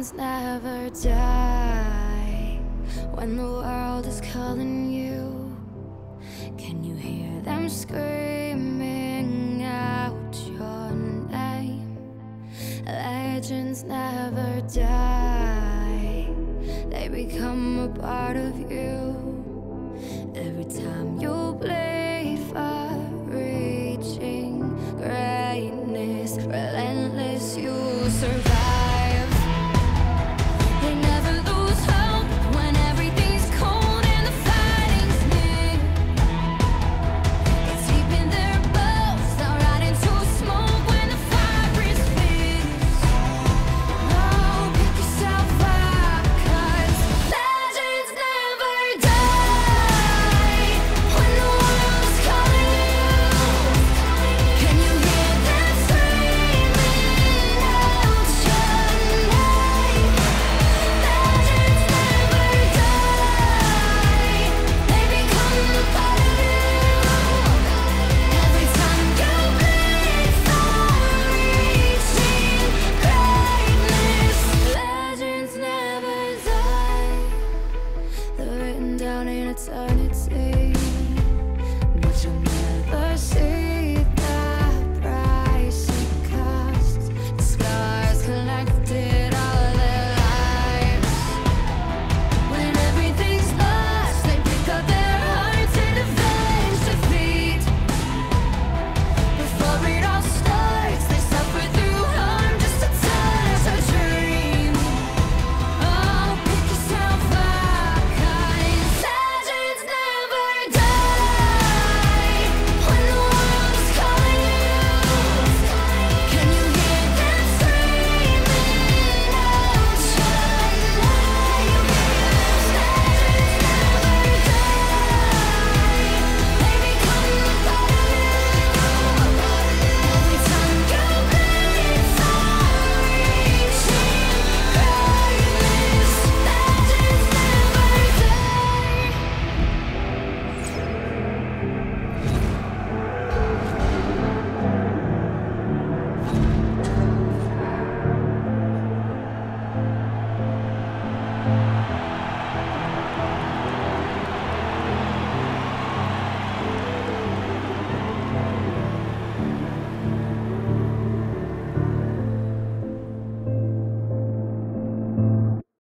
Friends never die when the world is calling you. Can you hear them screaming out your name? Legends never die, they become a part of you every time you play. sorry